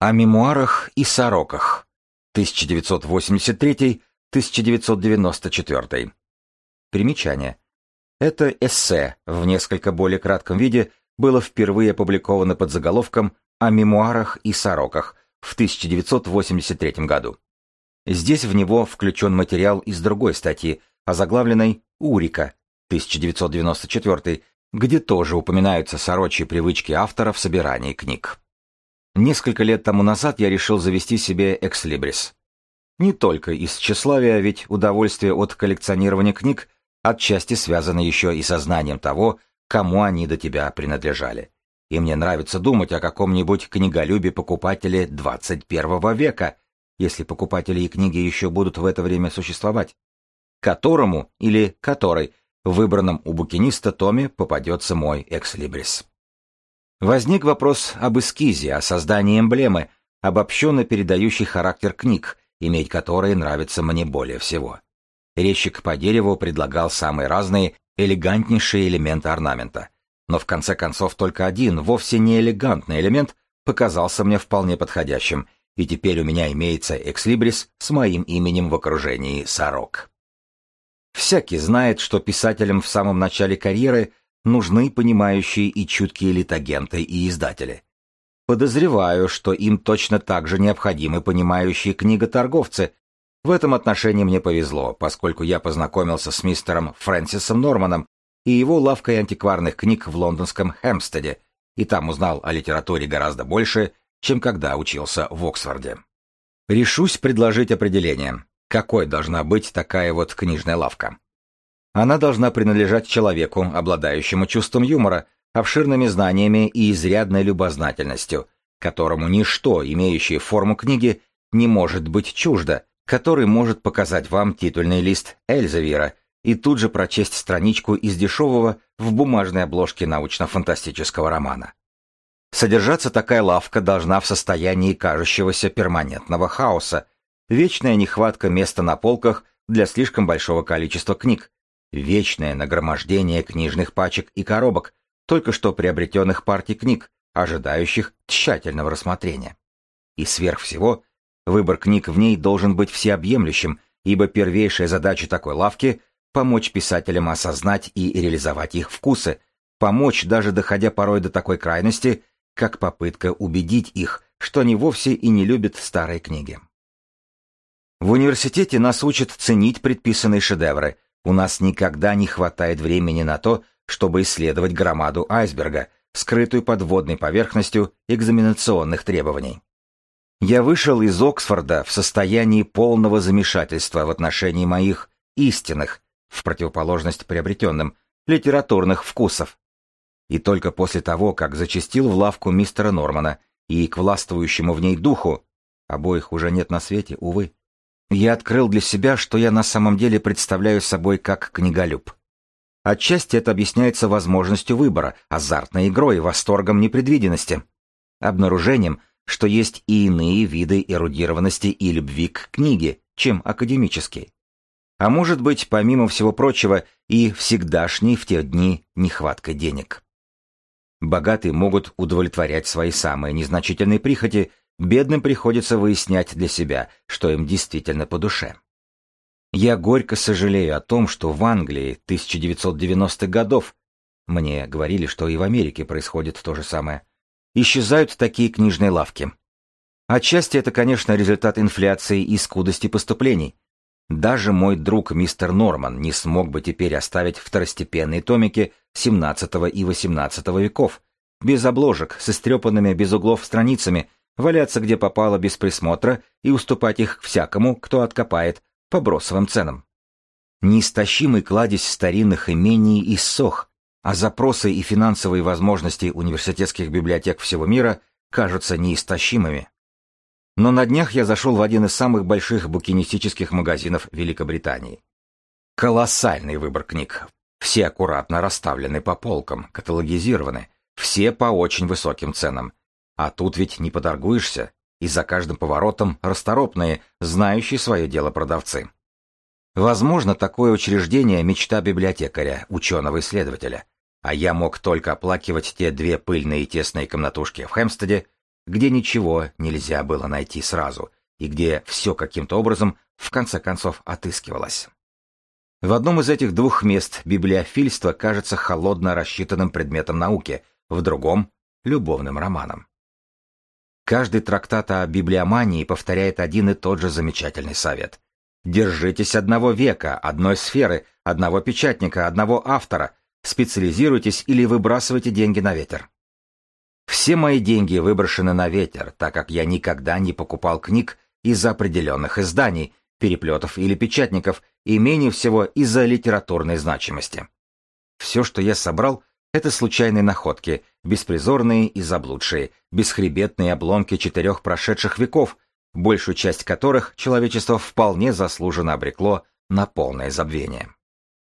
О мемуарах и сороках. 1983-1994. Примечание. Это эссе в несколько более кратком виде было впервые опубликовано под заголовком «О мемуарах и сороках» в 1983 году. Здесь в него включен материал из другой статьи, озаглавленной «Урика» 1994, где тоже упоминаются сорочьи привычки автора в собирании книг. Несколько лет тому назад я решил завести себе экслибрис. Не только из тщеславия, ведь удовольствие от коллекционирования книг отчасти связано еще и со знанием того, кому они до тебя принадлежали. И мне нравится думать о каком-нибудь книголюбе-покупателе 21 века, если покупатели и книги еще будут в это время существовать, которому или которой в выбранном у букиниста томе попадется мой экслибрис. Возник вопрос об эскизе, о создании эмблемы, обобщенно передающей характер книг, иметь которые нравится мне более всего. Резчик по дереву предлагал самые разные, элегантнейшие элементы орнамента. Но в конце концов только один, вовсе не элегантный элемент, показался мне вполне подходящим, и теперь у меня имеется экслибрис с моим именем в окружении сорок. Всякий знает, что писателям в самом начале карьеры нужны понимающие и чуткие литагенты и издатели. Подозреваю, что им точно так же необходимы понимающие книготорговцы. В этом отношении мне повезло, поскольку я познакомился с мистером Фрэнсисом Норманом и его лавкой антикварных книг в лондонском Хэмпстеде, и там узнал о литературе гораздо больше, чем когда учился в Оксфорде. Решусь предложить определение. Какой должна быть такая вот книжная лавка? Она должна принадлежать человеку, обладающему чувством юмора, обширными знаниями и изрядной любознательностью, которому ничто, имеющее форму книги, не может быть чуждо, который может показать вам титульный лист Эльзевира и тут же прочесть страничку из дешевого в бумажной обложке научно-фантастического романа. Содержаться такая лавка должна в состоянии кажущегося перманентного хаоса, вечная нехватка места на полках для слишком большого количества книг, Вечное нагромождение книжных пачек и коробок, только что приобретенных партий книг, ожидающих тщательного рассмотрения. И сверх всего, выбор книг в ней должен быть всеобъемлющим, ибо первейшая задача такой лавки — помочь писателям осознать и реализовать их вкусы, помочь даже доходя порой до такой крайности, как попытка убедить их, что они вовсе и не любят старые книги. В университете нас учат ценить предписанные шедевры — у нас никогда не хватает времени на то, чтобы исследовать громаду айсберга, скрытую под водной поверхностью экзаменационных требований. Я вышел из Оксфорда в состоянии полного замешательства в отношении моих истинных, в противоположность приобретенным, литературных вкусов. И только после того, как зачастил в лавку мистера Нормана и к властвующему в ней духу, обоих уже нет на свете, увы, я открыл для себя, что я на самом деле представляю собой как книголюб. Отчасти это объясняется возможностью выбора, азартной игрой, восторгом непредвиденности, обнаружением, что есть и иные виды эрудированности и любви к книге, чем академические. А может быть, помимо всего прочего, и всегдашней в те дни нехватка денег. Богатые могут удовлетворять свои самые незначительные прихоти Бедным приходится выяснять для себя, что им действительно по душе. Я горько сожалею о том, что в Англии 1990-х годов, мне говорили, что и в Америке происходит то же самое, исчезают такие книжные лавки. Отчасти это, конечно, результат инфляции и скудости поступлений. Даже мой друг мистер Норман не смог бы теперь оставить второстепенные томики XVII и XVIII веков, без обложек, с истрепанными без углов страницами, валяться где попало без присмотра и уступать их всякому, кто откопает, по бросовым ценам. Неистощимый кладезь старинных имений иссох, а запросы и финансовые возможности университетских библиотек всего мира кажутся неистощимыми. Но на днях я зашел в один из самых больших букинистических магазинов Великобритании. Колоссальный выбор книг. Все аккуратно расставлены по полкам, каталогизированы, все по очень высоким ценам, а тут ведь не поторгуешься, и за каждым поворотом расторопные, знающие свое дело продавцы. Возможно, такое учреждение – мечта библиотекаря, ученого-исследователя, а я мог только оплакивать те две пыльные и тесные комнатушки в Хэмстеде, где ничего нельзя было найти сразу, и где все каким-то образом в конце концов отыскивалось. В одном из этих двух мест библиофильство кажется холодно рассчитанным предметом науки, в другом — любовным романом. Каждый трактат о библиомании повторяет один и тот же замечательный совет. Держитесь одного века, одной сферы, одного печатника, одного автора, специализируйтесь или выбрасывайте деньги на ветер. Все мои деньги выброшены на ветер, так как я никогда не покупал книг из-за определенных изданий, переплетов или печатников, и менее всего из-за литературной значимости. Все, что я собрал, это случайные находки, беспризорные и заблудшие, бесхребетные обломки четырех прошедших веков, большую часть которых человечество вполне заслуженно обрекло на полное забвение.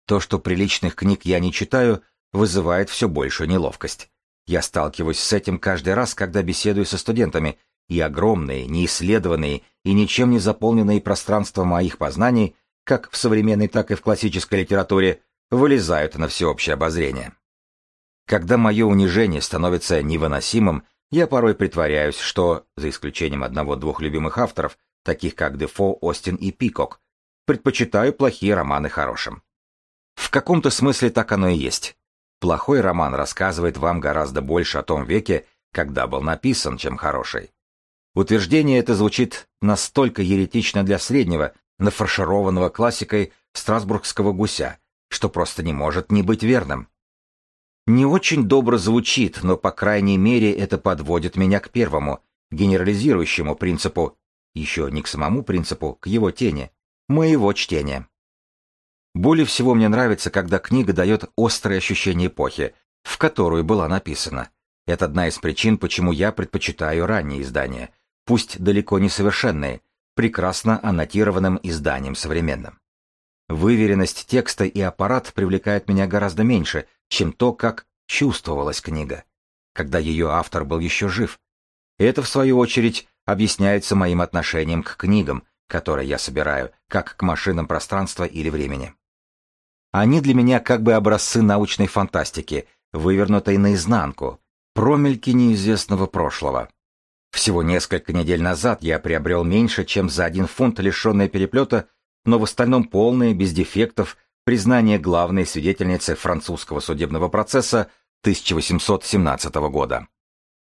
То, что приличных книг я не читаю, вызывает все большую неловкость. Я сталкиваюсь с этим каждый раз, когда беседую со студентами, и огромные, неисследованные и ничем не заполненные пространства моих познаний, как в современной, так и в классической литературе, вылезают на всеобщее обозрение. Когда мое унижение становится невыносимым, я порой притворяюсь, что, за исключением одного-двух любимых авторов, таких как Дефо, Остин и Пикок, предпочитаю плохие романы хорошим. В каком-то смысле так оно и есть. Плохой роман рассказывает вам гораздо больше о том веке, когда был написан, чем хороший. Утверждение это звучит настолько еретично для среднего, нафаршированного классикой страсбургского гуся, что просто не может не быть верным. Не очень добро звучит, но по крайней мере это подводит меня к первому, генерализирующему принципу, еще не к самому принципу, к его тени, моего чтения. Более всего мне нравится, когда книга дает острое ощущение эпохи, в которую была написана. Это одна из причин, почему я предпочитаю ранние издания, пусть далеко не совершенные, прекрасно аннотированным изданием современным. Выверенность текста и аппарат привлекают меня гораздо меньше, чем то, как чувствовалась книга, когда ее автор был еще жив. Это, в свою очередь, объясняется моим отношением к книгам, которые я собираю, как к машинам пространства или времени. Они для меня как бы образцы научной фантастики, вывернутой наизнанку, промельки неизвестного прошлого. Всего несколько недель назад я приобрел меньше, чем за один фунт лишенное переплета, но в остальном полное, без дефектов, признание главной свидетельницы французского судебного процесса 1817 года.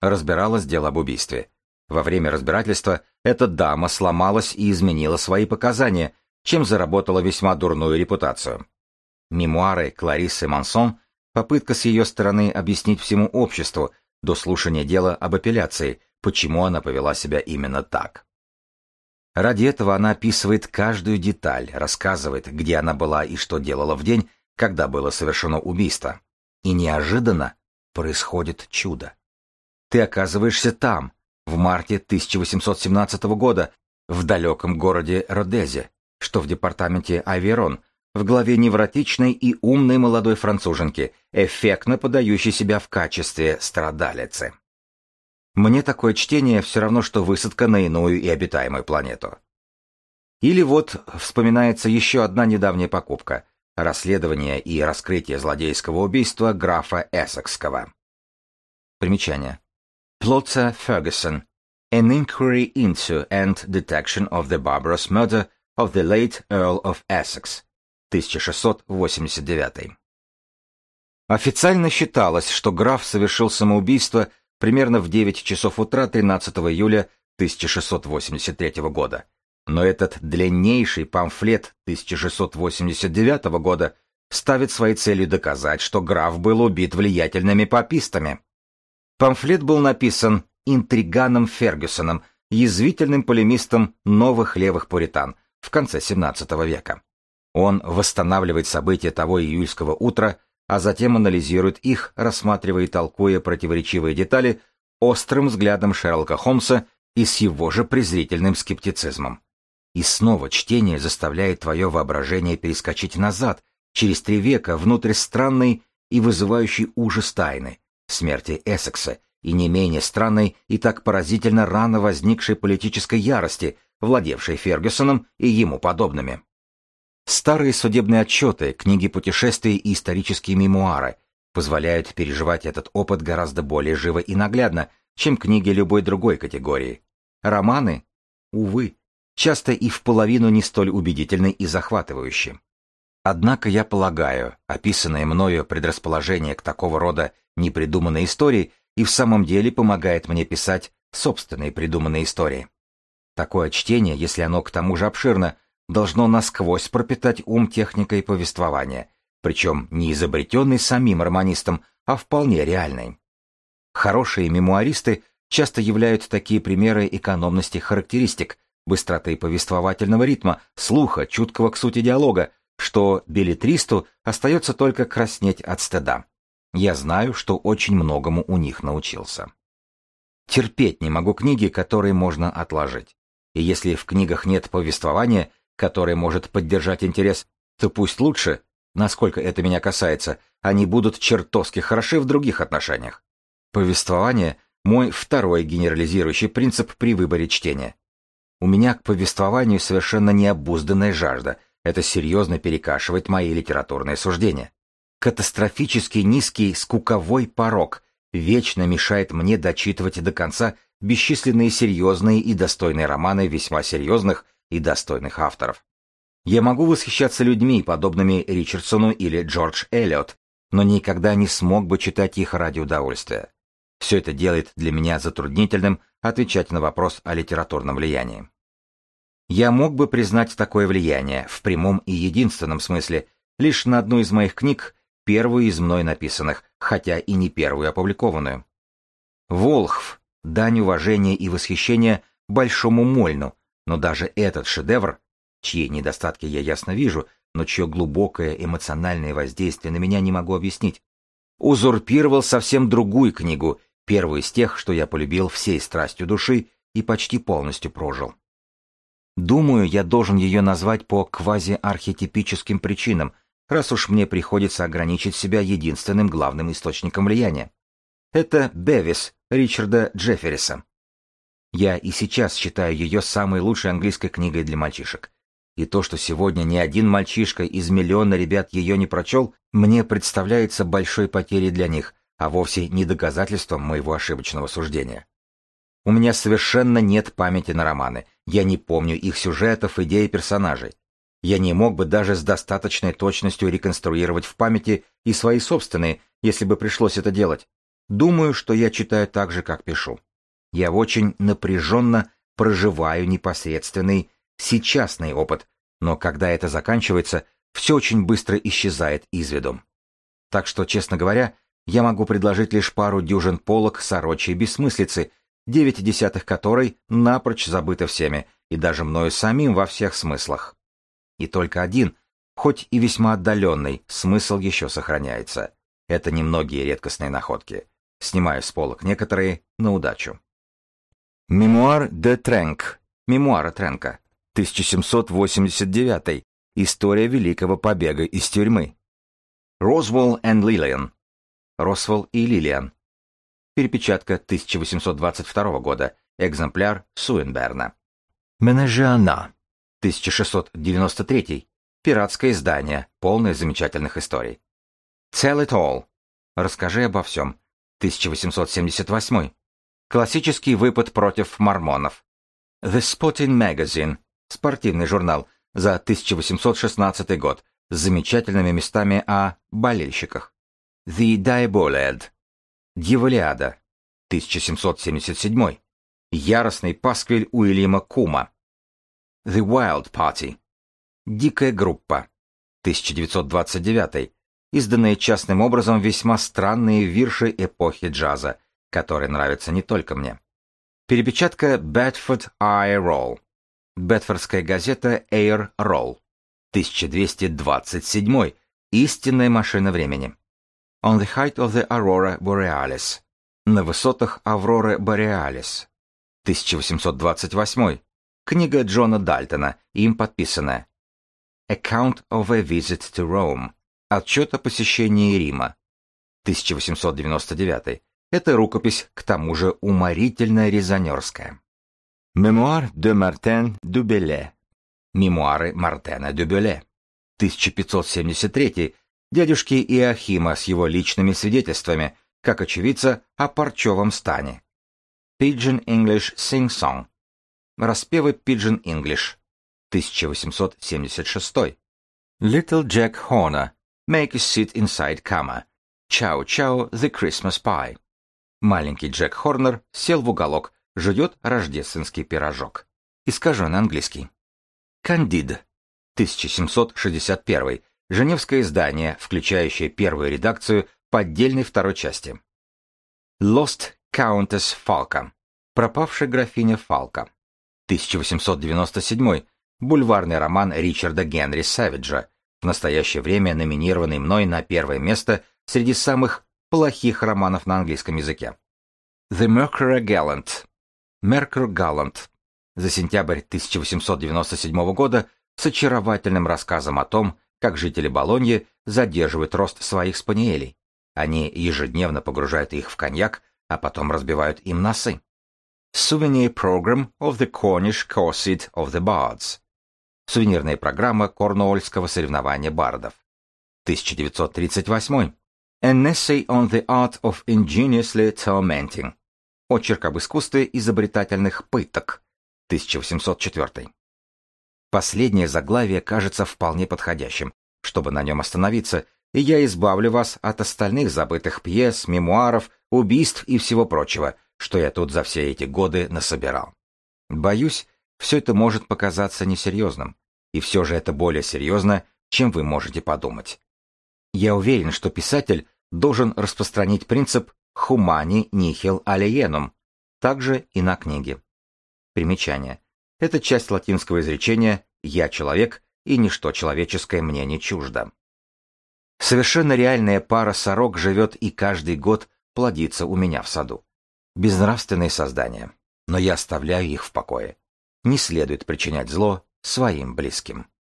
Разбиралось дело об убийстве. Во время разбирательства эта дама сломалась и изменила свои показания, чем заработала весьма дурную репутацию. Мемуары Клариссы Мансон – попытка с ее стороны объяснить всему обществу до слушания дела об апелляции, почему она повела себя именно так. Ради этого она описывает каждую деталь, рассказывает, где она была и что делала в день, когда было совершено убийство. И неожиданно происходит чудо. Ты оказываешься там, в марте 1817 года, в далеком городе Родезе, что в департаменте Аверон, в главе невротичной и умной молодой француженки, эффектно подающей себя в качестве страдалицы. Мне такое чтение все равно, что высадка на иную и обитаемую планету. Или вот вспоминается еще одна недавняя покупка – расследование и раскрытие злодейского убийства графа Эссекского. Примечание. Плотца Ferguson. An inquiry into and detection of the barbarous murder of the late Earl of Essex. 1689. Официально считалось, что граф совершил самоубийство – примерно в 9 часов утра 13 июля 1683 года. Но этот длиннейший памфлет 1689 года ставит своей целью доказать, что граф был убит влиятельными папистами. Памфлет был написан интриганом Фергюсоном, язвительным полемистом новых левых пуритан в конце XVII века. Он восстанавливает события того июльского утра, а затем анализирует их, рассматривая и толкуя противоречивые детали острым взглядом Шерлока Холмса и с его же презрительным скептицизмом. И снова чтение заставляет твое воображение перескочить назад, через три века, внутрь странной и вызывающей ужас тайны, смерти Эссекса, и не менее странной и так поразительно рано возникшей политической ярости, владевшей Фергюсоном и ему подобными. Старые судебные отчеты, книги путешествий и исторические мемуары позволяют переживать этот опыт гораздо более живо и наглядно, чем книги любой другой категории. Романы, увы, часто и в половину не столь убедительны и захватывающие. Однако я полагаю, описанное мною предрасположение к такого рода непридуманной истории и в самом деле помогает мне писать собственные придуманные истории. Такое чтение, если оно к тому же обширно, должно насквозь пропитать ум техникой повествования, причем не изобретенный самим романистом, а вполне реальный. Хорошие мемуаристы часто являют такие примеры экономности характеристик, быстроты повествовательного ритма, слуха, чуткого к сути диалога, что билетристу остается только краснеть от стыда. Я знаю, что очень многому у них научился. Терпеть не могу книги, которые можно отложить. И если в книгах нет повествования, которое может поддержать интерес, то пусть лучше, насколько это меня касается, они будут чертовски хороши в других отношениях. Повествование – мой второй генерализирующий принцип при выборе чтения. У меня к повествованию совершенно необузданная жажда – это серьезно перекашивает мои литературные суждения. Катастрофически низкий скуковой порог вечно мешает мне дочитывать до конца бесчисленные серьезные и достойные романы весьма серьезных и достойных авторов. Я могу восхищаться людьми, подобными Ричардсону или Джордж Эллиот, но никогда не смог бы читать их ради удовольствия. Все это делает для меня затруднительным отвечать на вопрос о литературном влиянии. Я мог бы признать такое влияние, в прямом и единственном смысле, лишь на одну из моих книг, первую из мной написанных, хотя и не первую опубликованную. Волхв — дань уважения и восхищения Большому Мольну, но даже этот шедевр, чьи недостатки я ясно вижу, но чье глубокое эмоциональное воздействие на меня не могу объяснить, узурпировал совсем другую книгу, первую из тех, что я полюбил всей страстью души и почти полностью прожил. Думаю, я должен ее назвать по квазиархетипическим причинам, раз уж мне приходится ограничить себя единственным главным источником влияния. Это «Бевис» Ричарда Джеффериса. Я и сейчас считаю ее самой лучшей английской книгой для мальчишек. И то, что сегодня ни один мальчишка из миллиона ребят ее не прочел, мне представляется большой потерей для них, а вовсе не доказательством моего ошибочного суждения. У меня совершенно нет памяти на романы, я не помню их сюжетов, идей персонажей. Я не мог бы даже с достаточной точностью реконструировать в памяти и свои собственные, если бы пришлось это делать. Думаю, что я читаю так же, как пишу. Я очень напряженно проживаю непосредственный, сейчасный опыт, но когда это заканчивается, все очень быстро исчезает из виду. Так что, честно говоря, я могу предложить лишь пару дюжин полок сорочей бессмыслицы, девять десятых которой напрочь забыты всеми, и даже мною самим во всех смыслах. И только один, хоть и весьма отдаленный, смысл еще сохраняется. Это немногие редкостные находки. Снимаю с полок некоторые на удачу. Мемуар де Тренк. Мемуары Тренка. 1789. История великого побега из тюрьмы. Розвелл и Лилиан. Росвелл и Лилиан. Перепечатка 1822 года. Экземпляр Суенберна. Менежиана. 1693. Пиратское издание, полное замечательных историй. Tell it all. Расскажи обо всем. 1878. Классический выпад против мормонов. The Sporting Magazine. Спортивный журнал за 1816 год с замечательными местами о болельщиках. The Diabolad. Дьяволиада, 1777. Яростный пасквиль Уильяма Кума. The Wild Party. Дикая группа. 1929. Изданные частным образом весьма странные вирши эпохи джаза, которые нравятся не только мне. Перепечатка Bedford Eye Roll. Бетфордская газета Air Roll. 1227. Истинная машина времени. On the height of the Aurora Borealis. На высотах Авроры Бореалис. 1828. Книга Джона Дальтона, им подписанная. Account of a Visit to Rome. Отчет о посещении Рима. 1899. Это рукопись, к тому же уморительно резонерская. Мемуар де Мартен Дюбеле. Мемуары Мартена Дюбеле. 1573 дядюшки Иохима с его личными свидетельствами, как очевидца о парчевом стане. Pigeon English Sing Song. Распевы Pigeon English. 1876. Little Jack Horner. Make a seat inside Kama. Chow Chow the Christmas Pie. Маленький Джек Хорнер сел в уголок, жует рождественский пирожок. Искажен английский. Candide. 1761. Женевское издание, включающее первую редакцию поддельной второй части. Lost Countess Falca. Пропавшая графиня Фалка. 1897. Бульварный роман Ричарда Генри Савиджа, в настоящее время номинированный мной на первое место среди самых плохих романов на английском языке. The Mercury Gallant. Mercury Gallant. За сентябрь 1897 года с очаровательным рассказом о том, как жители Болоньи задерживают рост своих спаниелей. Они ежедневно погружают их в коньяк, а потом разбивают им носы. Souvenir Program of the Cornish Corset of the Bards. Сувенирная программа корнуольского соревнования бардов. 1938. An Essay on the Art of Ingeniously Tormenting. Очерк об искусстве изобретательных пыток. 1804. Последнее заглавие кажется вполне подходящим, чтобы на нем остановиться, и я избавлю вас от остальных забытых пьес, мемуаров, убийств и всего прочего, что я тут за все эти годы насобирал. Боюсь, все это может показаться несерьезным, и все же это более серьезно, чем вы можете подумать. Я уверен, что писатель должен распространить принцип «humani nihil alienum», также и на книге. Примечание. Это часть латинского изречения «я человек, и ничто человеческое мне не чуждо». Совершенно реальная пара сорок живет и каждый год плодится у меня в саду. Безнравственные создания, но я оставляю их в покое. Не следует причинять зло своим близким.